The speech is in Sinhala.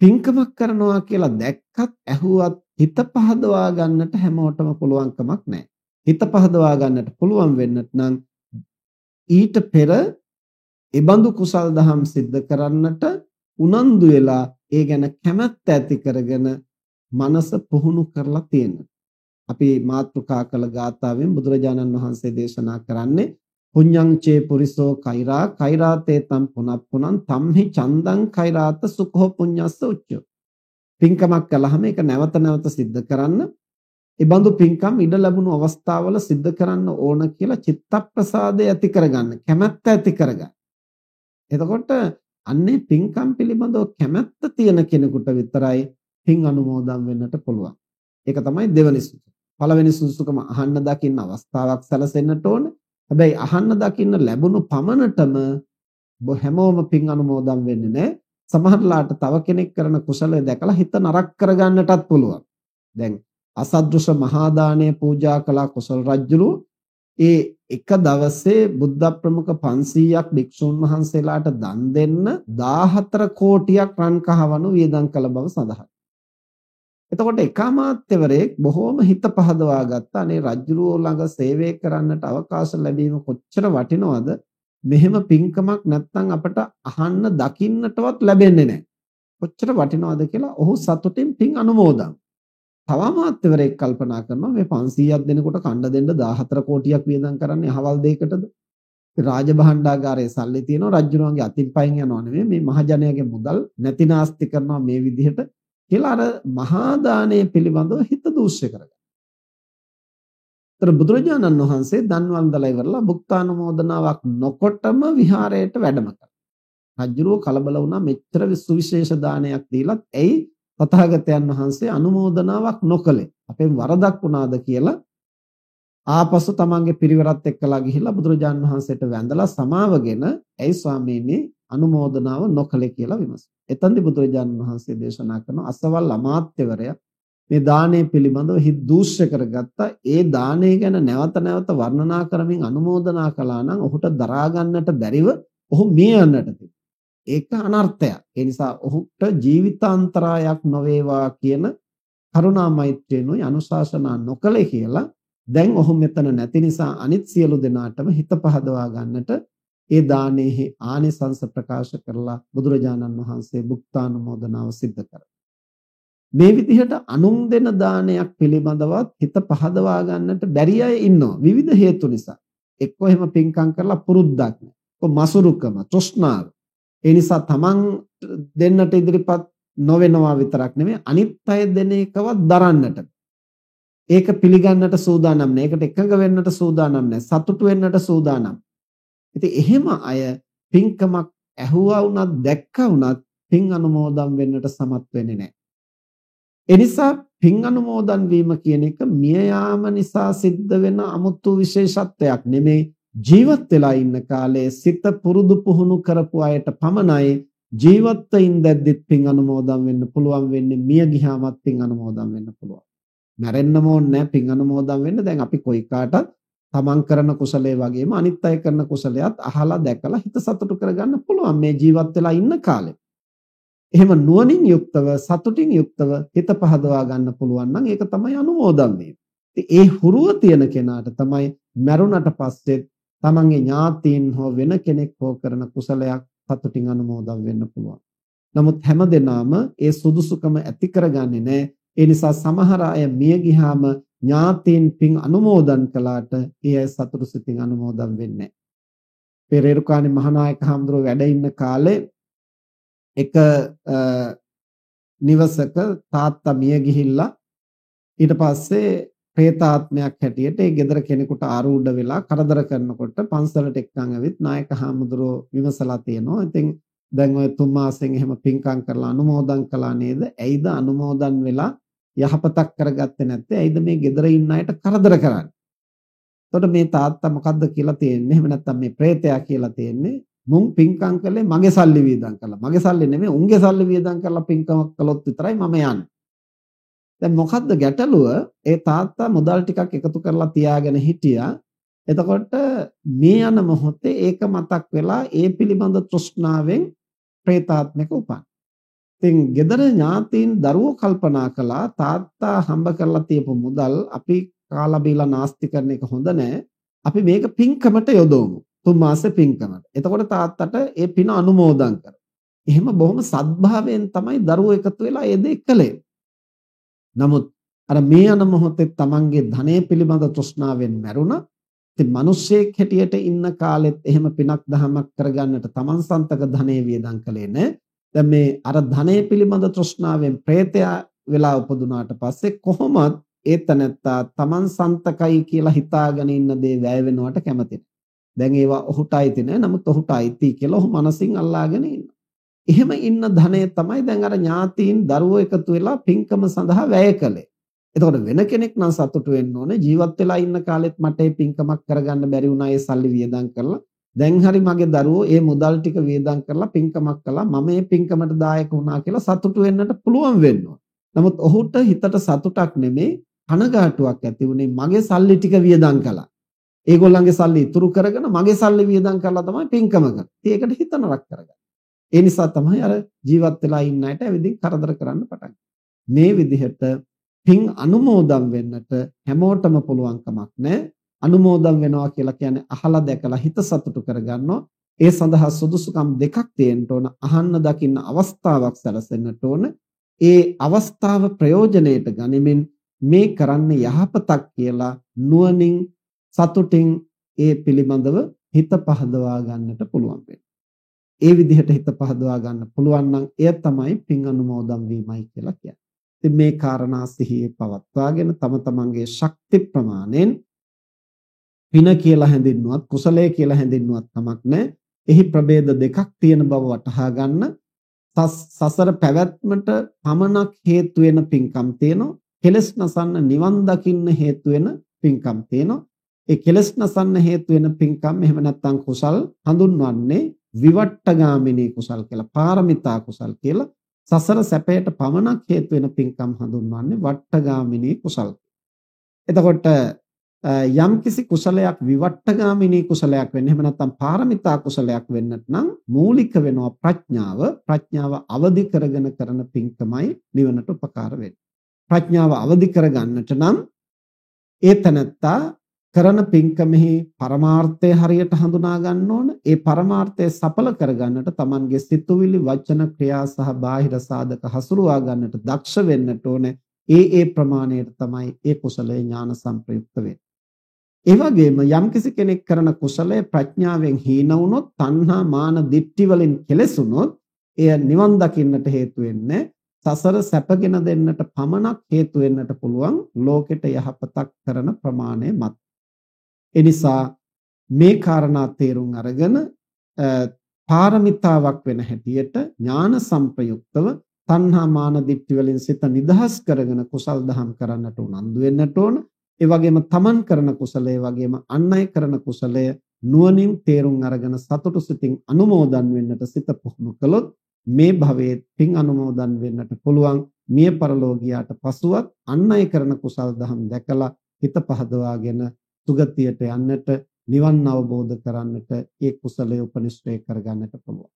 පින්කමක් කරනවා කියලා දැක්කත් ඇහුවත් හිත පහදවා ගන්නට හැමෝටම පුළුවන් කමක් නැහැ. හිත පහදවා ගන්නට පුළුවන් වෙන්නත් නම් ඊට පෙර ඒබඳු කුසල් දහම් සිද්ධ කරන්නට උනන්දු වෙලා ඒ ගැන කැමැත්ත ඇති කරගෙන මනස පුහුණු කරලා තියෙන්න. අපි මාතෘකා කළ ගාථාවෙන් බුදුරජාණන් වහන්සේ දේශනා කරන්නේ පුඤ්ඤං චේ පුරිසෝ කෛරා කෛරාතේ තම් පුනප්පුනං තම්හි චන්දං කෛරාත සුඛෝ පුඤ්ඤස්ස උච්චෝ. පින්කමක් කළාම ඒක නැවත නැවත සිද්ධ කරන්න. ඒ බඳු පින්කම් ඉඩ ලැබුණු අවස්ථාවල සිද්ධ කරන්න ඕන කියලා චිත්තප්‍රසාදය ඇති කරගන්න කැමැත්ත ඇති කරගන්න. එතකොට අන්නේ පින්කම් පිළිබඳව කැමැත්ත තියෙන කෙනෙකුට විතරයි පින් අනුමෝදන් වෙන්නට පුළුවන්. ඒක තමයි දෙවනි සුසුකම පළවෙනි සුසුකම අහන්න දකින්න අවස්ථාවක් සැලසෙන්නට ඕනේ. හැබැයි අහන්න දකින්න ලැබුණු පමණටම හැමෝම පින් අනුමෝදන් වෙන්නේ නැහැ. සමහරලාට තව කෙනෙක් කරන කුසලය දැකලා හිත නරක කරගන්නටත් පුළුවන්. දැන් අසද්දෘශ මහා දාණය පූජා කළ කුසල රජුරු ඒ එක දවසේ බුද්ධ ප්‍රමුඛ 500ක් භික්ෂුන් වහන්සේලාට දන් දෙන්න 14 කෝටියක් රන් කහවණු වියදම් කළ බව සඳහන්. එතකොට එකමාත්‍යවරයෙක් බොහෝම හිත පහදවා ගත්තා. අනේ රජුරෝ ළඟ සේවය කරන්නට අවකාශ ලැබීම කොච්චර වටිනවද? මෙහෙම පින්කමක් නැත්නම් අපට අහන්න දකින්නටවත් ලැබෙන්නේ නැහැ. කොච්චර වටිනවද කියලා ඔහු සතුටින් පින් අනුමෝදන්. තව මාත්‍යවරයෙක් කල්පනා කරනවා මේ 500ක් දෙනකොට කණ්ඩ දෙන්න 14 කෝටියක් වියදම් කරන්නේ අහවල් දෙයකටද? රාජභාණ්ඩාගාරයේ සල්ලි තියෙනවා රජුරුවන්ගේ අතින් පයින් යනවා නෙමෙයි මේ මහජනයාගේ මුදල් නැතිනාස්ති කරනවා මේ විදිහට කියලා අර මහා දානය පිළිබඳව හිත දූෂ්‍ය කරගන්න. ତර බුදුරජාණන් වහන්සේ දන් වන්දලා ඉවරලා භුක්තානුමෝදනාවක් නොකොටම විහාරයට වැඩම කළා. රජුරෝ කලබල වුණා මෙච්චර සුවිශේෂ දානයක් දීලත් ඇයි තථාගතයන් වහන්සේ අනුමෝදනාවක් නොකළේ? අපෙන් වරදක් වුණාද කියලා ආපසු තමන්ගේ පිරිවරත් එක්කලා ගිහිල්ලා බුදුරජාණන් වහන්සේට වැඳලා සමාවගෙන ඇයි ස්වාමීනි අනුමෝදනාව නොකළේ කියලා විමසුවා. එතෙන්දි බුදුරජාණන් වහන්සේ දේශනා කරන අසවල් අමාත්‍යවරයා මේ දානය පිළිබඳව හිත දූෂ්‍ය කරගත්තා. ඒ දානය ගැන නැවත නැවත වර්ණනා කරමින් අනුමෝදනා කළා නම් ඔහුට දරා ගන්නට බැරිව ඔහු මිය යන්නට ඒක අනර්ථයක්. ඒ නිසා ඔහුට ජීවිතාන්තරායක් නොවේවා කියන කරුණා මෛත්‍රියනොයි අනුශාසනා නොකලේ කියලා දැන් ඔහු මෙතන නැති නිසා අනිත් සියලු දෙනාටම හිත පහදවා ගන්නට ඒ දානයේ ආනිසංස ප්‍රකාශ කරලා බුදුරජාණන් වහන්සේ භුක්තානුමෝදනාව සිද්ධ කරා. මේ විදිහට අනුන් දෙන දානයක් පිළිබඳවත් හිත පහදවා ගන්නට බැරි අය ඉන්නවා විවිධ හේතු නිසා. එක්කෝ එහෙම පින්කම් කරලා පුරුද්දක් නැහැ. එක්කෝ මසුරුකම, තෘෂ්ණාව. ඒ නිසා තමන් දෙන්නට ඉදිරිපත් නොවෙනවා විතරක් නෙමෙයි අනිත් අය දෙන එකවත් දරන්නට. ඒක පිළිගන්නට සූදානම් නැහැ. ඒකට එකඟ වෙන්නට සූදානම් නැහැ. සතුටු වෙන්නට සූදානම්. ඉතින් එහෙම අය පින්කමක් ඇහුවා වුණත් දැක්කා වුණත් පින් අනුමෝදන් වෙන්නට සමත් වෙන්නේ නැහැ. ඒ නිසා පින් අනුමෝදන් වීම කියන එක මිය යාම නිසා සිද්ධ වෙන 아무තු විශේෂත්වයක් නෙමේ ජීවත් වෙලා ඉන්න කාලේ සිත පුරුදු පුහුණු කරපු අයට පමණයි ජීවත් වෙින්දැද්දිත් පින් අනුමෝදන් වෙන්න පුළුවන් වෙන්නේ මිය ගියාමත් පින් අනුමෝදන් වෙන්න පුළුවන්. මැරෙන්නම ඕනේ නැහැ පින් අනුමෝදන් වෙන්න. දැන් අපි කොයි කාටත් තමන් කරන කුසලයේ වගේම අනිත් අය කරන කුසලයක් අහලා දැකලා හිත සතුටු කරගන්න පුළුවන් මේ ජීවත් වෙලා ඉන්න කාලේ. එහෙම නුවණින් යුක්තව සතුටින් යුක්තව හිත පහදවා ගන්න පුළුවන් නම් ඒක තමයි අනුමෝදන් වීම. ඒ හුරුව තියෙන කෙනාට තමයි මරුණට පස්සේ තමන්ගේ ඥාතීන් හෝ වෙන කෙනෙක් හෝ කරන කුසලයක් සතුටින් අනුමෝදන් වෙන්න පුළුවන්. නමුත් හැමදෙනාම ඒ සුදුසුකම ඇති කරගන්නේ නැහැ. ඒ නිසා සමහර අය මිය ගියාම ඥාතීන් පින් අනුමෝදන් කළාට ඒ අය සතුටු සිතින් අනුමෝදන් වෙන්නේ නැහැ. පෙරේරුකාණේ මහානායක හඳුරෝ වැඩ ඉන්න කාලේ එක නිවසක තාත්තා මිය ගිහිල්ලා ඊට පස්සේ പ്രേතාත්මයක් හැටියට ඒ ගෙදර කෙනෙකුට ආරූඪ වෙලා කරදර කරනකොට පන්සලට එක්කන් ඇවිත් නායක හාමුදුරුවෝ විමසලා තියෙනවා. ඉතින් දැන් ඔය තුන් මාසෙන් එහෙම පින්කම් කරලා අනුමෝදන් කළා නේද? ඇයිද අනුමෝදන් වෙලා යහපතක් කරගත්තේ නැත්නම් ඇයිද මේ ගෙදර ඉන්න අයට කරදර කරන්නේ? එතකොට මේ තාත්තා මොකද්ද කියලා තියෙන්නේ? එහෙම නැත්නම් මේ ප්‍රේතයා කියලා තියෙන්නේ මුන් පින්කම් කළේ මගේ සල්ලි වියදම් කරලා. මගේ සල්ලි නෙමෙයි උන්ගේ සල්ලි වියදම් කරලා පින්කමක් කළොත් විතරයි මම යන්නේ. දැන් මොකද්ද ගැටලුව? ඒ තාත්තා මුදල් ටිකක් එකතු කරලා තියාගෙන හිටියා. එතකොට මේ යන මොහොතේ ඒක මතක් වෙලා ඒ පිළිබඳ තෘෂ්ණාවෙන් പ്രേතාත්මක උපන්. ඉතින් gedara ඥාතීන් දරුවෝ කල්පනා කළා තාත්තා හම්බ කරලා තියපු මුදල් අපි කාලා බීලා නාස්ති කරන එක හොඳ නෑ. අපි මේක පින්කමට යොදවමු. තුන් මාසේ පින්කමට. එතකොට තාත්තට ඒ පින අනුමෝදන් කර. එහෙම බොහොම සද්භාවයෙන් තමයි දරුවෝ එකතු වෙලා ඒ දේ කළේ. නමුත් අර මේ යන මොහොතේ තමන්ගේ ධනය පිළිබඳ තෘෂ්ණාවෙන් මැරුණා. ඉතින් මිනිස්සෙක් හැටියට ඉන්න කාලෙත් එහෙම පිනක් දහමක් කරගන්නට තමන් සන්තක ධනෙ වියදම් කළේ නෑ. දැන් මේ අර ධනෙ පිළිබඳ තෘෂ්ණාවෙන් ප්‍රේතයා වෙලා උපදුනාට පස්සේ කොහොමත් ඒ තනත්තා තමන් සන්තකයි කියලා හිතාගෙන ඉන්න දේ වැය වෙනවට කැමති දැන් ඒවා ඔහුට අයිති නෑ. නමුත් ඔහුට අයිති කියලා ඔහු මනසින් අල්ලාගෙන ඉන්නවා. එහෙම ඉන්න ධනය තමයි දැන් අර ඥාතීන් දරුවෝ එකතු වෙලා පින්කම සඳහා වැය කළේ. එතකොට වෙන කෙනෙක් නම් සතුටු වෙන්න ඕනේ ජීවත් වෙලා ඉන්න කාලෙත් මට මේ පින්කමක් කරගන්න බැරි වුණා ඒ සල්ලි වියදම් කරලා දැන් හරි මගේ දරුවෝ මේ මුදල් ටික වියදම් කරලා පින්කමක් කළා මම මේ පින්කමට දායක වුණා කියලා සතුටු වෙන්නට පුළුවන් වෙනවා. නමුත් ඔහුට හිතට සතුටක් නෙමෙයි කනගාටුවක් ඇති වුණේ මගේ සල්ලි ටික වියදම් කළා. ඒගොල්ලන්ගේ සල්ලි ඉතුරු කරගෙන මගේ සල්ලි වියදම් කරලා තමයි පින්කම කරන්නේ. ඒකට හිත නරක කරගන්න. ඒ නිසා තමයි අර ජීවත් වෙලා ඉන්න අයට ඇවිදින් කරදර කරන්න පටන් මේ විදිහට පින් අනුමෝදම් වෙන්නට හැමෝටම පුළුවන් කමක් නැහැ. අනුමෝදම් වෙනවා කියලා කියන්නේ අහලා දැකලා හිත සතුටු කරගන්නවා. ඒ සඳහා සුදුසුකම් දෙකක් තියෙන්න ඕන. අහන්න දකින්න අවස්ථාවක් සැලසෙන්නට ඕන. ඒ අවස්ථාව ප්‍රයෝජනෙට ගනිමින් මේ කරන්නේ යහපතක් කියලා නුවණින් සතුටින් ඒ පිළිබඳව හිත පහදවා ගන්නට පුළුවන් ඒ විදිහට හිත පහදවා ගන්න පුළුවන් නම් එය තමයි පින් අනුමෝදන් වීමයි කියලා කියන්නේ. ඉතින් මේ කාරණා සිහියේ පවත්වාගෙන තම තමන්ගේ ශක්ති ප්‍රමාණයෙන් පින කියලා හැඳින්නුවත් කුසලයේ කියලා හැඳින්නුවත් කමක් නැහැ. එහි ප්‍රභේද දෙකක් තියෙන බව වටහා ගන්න සසර පැවැත්මට පමණක් හේතු වෙන පින්කම් තියෙනවා. කෙලස් නසන්න නිවන් දකින්න හේතු වෙන පින්කම් තියෙනවා. ඒ කෙලස් නසන්න හේතු වෙන පින්කම් එහෙම නැත්නම් කුසල් හඳුන්වන්නේ විවට්ටගාමිනී කුසල් කියලා පාරමිතා කුසල් කියලා සසර සැපයට පමණක් හේතු වෙන පින්කම් හඳුන්වන්නේ වට්ටගාමිනී කුසල්. එතකොට යම් කිසි කුසලයක් විවට්ටගාමිනී කුසලයක් වෙන්න එහෙම නැත්නම් පාරමිතා කුසලයක් වෙන්නට නම් මූලික වෙනවා ප්‍රඥාව. ප්‍රඥාව අවදි කරගෙන කරන පින්කමයි නිවනට උපකාර වෙන්නේ. ප්‍රඥාව අවදි කරගන්නට නම් ඒ තනත්තා කරන පින්කමෙහි පරමාර්ථය හරියට හඳුනා ගන්න ඕන. ඒ පරමාර්ථය සඵල කරගන්නට Tamanගේ සිතුවිලි, වචන, ක්‍රියා සහ බාහිර සාධක හසුරුවා ගන්නට දක්ෂ වෙන්නට ඕන. ඒ ඒ ප්‍රමාණයට තමයි ඒ කුසලයේ ඥාන සංප්‍රයුක්ත වෙන්නේ. ඒ වගේම යම්කිසි කෙනෙක් කරන කුසලය ප්‍රඥාවෙන් හීන වුණොත්, තණ්හා, මාන, දිට්ඨි වලින් කෙලෙසුනොත්, එය නිවන් දකින්නට හේතු වෙන්නේ සසර සැපගෙන දෙන්නට පමණක් හේතු වෙන්නට පුළුවන් ලෝකෙට යහපතක් කරන ප්‍රමාණය මත. එනිසා මේ කාරණා තේරුම් අරගෙන පාරමිතාවක් වෙන හැටියට ඥාන සංප්‍රයුක්තව තණ්හා මාන දිට්ඨි වලින් සිත නිදහස් කරගෙන කුසල් දහම් කරන්නට උනන්දු වෙන්නට ඕන. ඒ වගේම තමන් කරන කුසලයේ වගේම අන් අය කරන කුසලය නුවණින් තේරුම් අරගෙන සතුටු සිතින් අනුමෝදන් වෙන්නට සිත පුහුණු කළොත් මේ භවයේ පින් අනුමෝදන් වෙන්නට පුළුවන් මිය පරලෝකියාට පසුවත් අන් අය කරන කුසල් දහම් දැකලා හිත පහදවාගෙන සුගතියට යන්නට නිවන් අවබෝධ කරන්නට ඒ කුසලයේ උපනිශ්‍රේ කරගන්නට පුළුවන්.